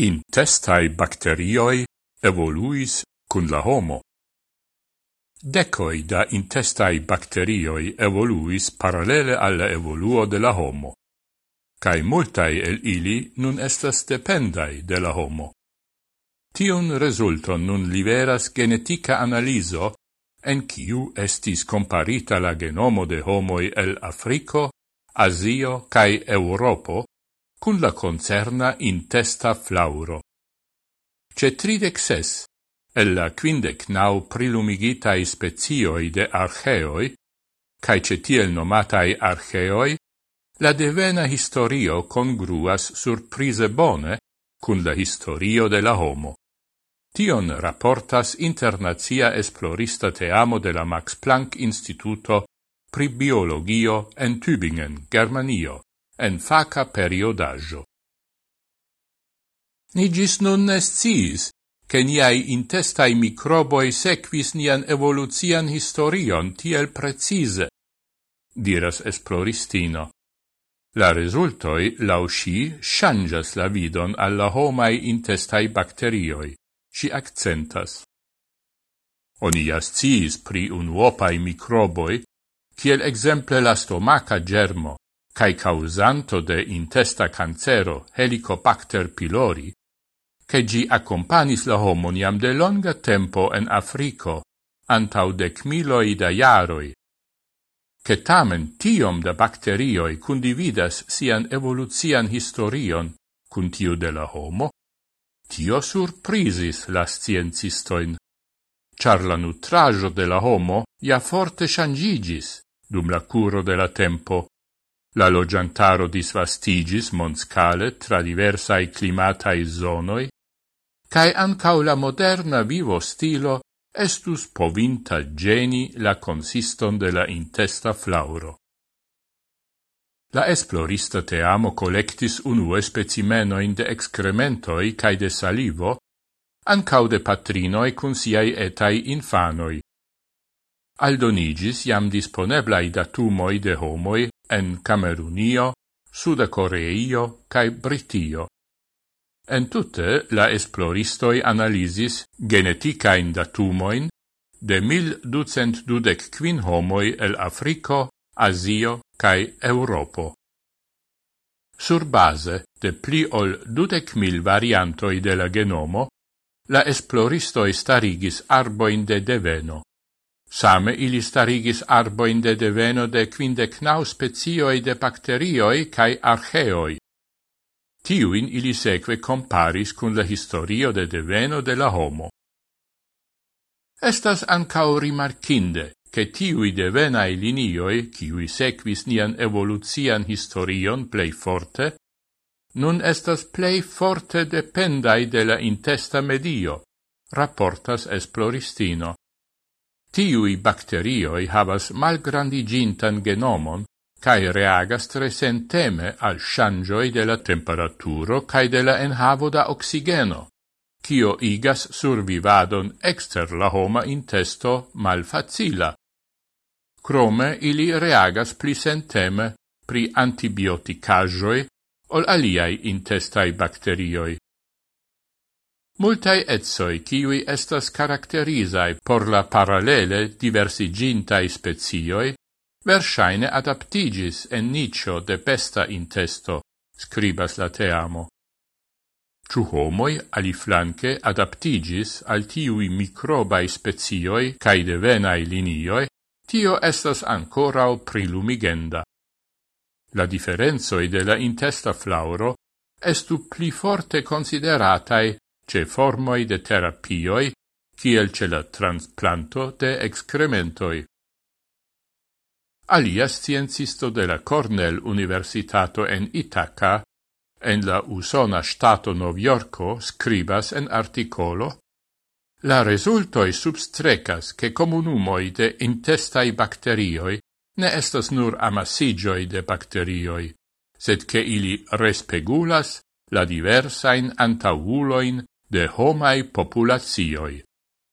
intestai bacterioi evoluis cun la homo. Decoi da intestai bacterioi evoluis parallele alla evoluo de la homo, cae multae el ili nun estas dependai de la homo. Tion resulton nun liveras genetica analiso en kiu estis comparita la genomo de homoi el Africo, Asio cae Europo cun la concerna in testa flauro. Ce tridec ses, el la quindec nau prilumigitai spezioi de archeoi, cae ce tiel nomatai archeoi, la devena historio congruas surprise bone cun la historio de la homo. Tion rapportas internazia esplorista teamo de la Max Planck Instituto pri biologio en Tübingen, Germanio en faca periodaggio. Ni gis nun nesciis, che niai intestai microboi sequis nian evoluzian historion tiel precise, diras esploristino. La resultoi, lau sci, changas la vidon alla homai intestai bacterioi, ci accentas. Oni jasciis pri un uopai microboi, kiel exemple la stomaca germo, cae causanto de intesta cancero helicobacter pylori, che gi accompanis la homon iam de longa tempo en Africo, antau dec miloi da iaroi, che tamen tiom da bacterioi cundividas sian evoluzian historion cun tiu de la homo, tio surprisis la sciencistoin, char la nutrajo de la homo ja forte shangigis dum la curo de la tempo. La logiantaro disvastigis monscale tra diversai climatai zonoi, cae ancau la moderna vivo stilo estus povinta geni la consiston de la intesta flauro. La esplorista te amo collectis unue specimenoin de excrementoi cae de salivo, ancau de patrinoi cun siai etai infanoi. Aldonigis iam disponeblai datumoi de homoi en Camerunio, Suda Coreio cae Britio. En tutte la esploristoi analisis geneticain datumoin de 1225 homoi el Africo, Asio cae Europo. Sur base de pli ol dudec mil variantoi de la genomo, la esploristoi starigis arboin de deveno. Same ili starigis arboin de deveno de quindec nau spezioi de bacterioi cae archeoi. Tiuin ili seque comparis cun la historio de deveno de la homo. Estas ancao rimarcinde, che tiui devenae linioi, ciui sequis nian evoluzian historion plei forte, nun estas plei forte dependai de la intesta medio, rapportas esploristino. Tiui bacterioi havas malgrandigintan genomon cae reagas tre senteme al shangioi de la temperaturo cae de la enhavo da oxigeno, cio igas survivadon exter la homa intesto malfacila. Crome ili reagas pli senteme pri antibioticajoi ol aliai intestai bacterioi. Multae etsoi kiwi estas karakterizai por la parallele diversigintai spezioi, versaine adaptigis en nicio de pesta intesto, scribas la teamo. Ciu homoi aliflanque adaptigis al tiui microbai spezioi cae devenai linioi, tio estas ancorau prilumigenda. La differenzoi de la intesta flauro estu pli forte consideratae ce formoi de terapioi, kiel ce la transplanto de excrementoi. Alia sciencisto de la Cornell Universitato en Itaca, en la usona stato Noviorco, scribas en articolo La resultoi substrecas che comunumoi de intestai bacterioi ne estas nur amasigioi de bacterioi, sed che ili respegulas la diversain antauloin de homai populacioi.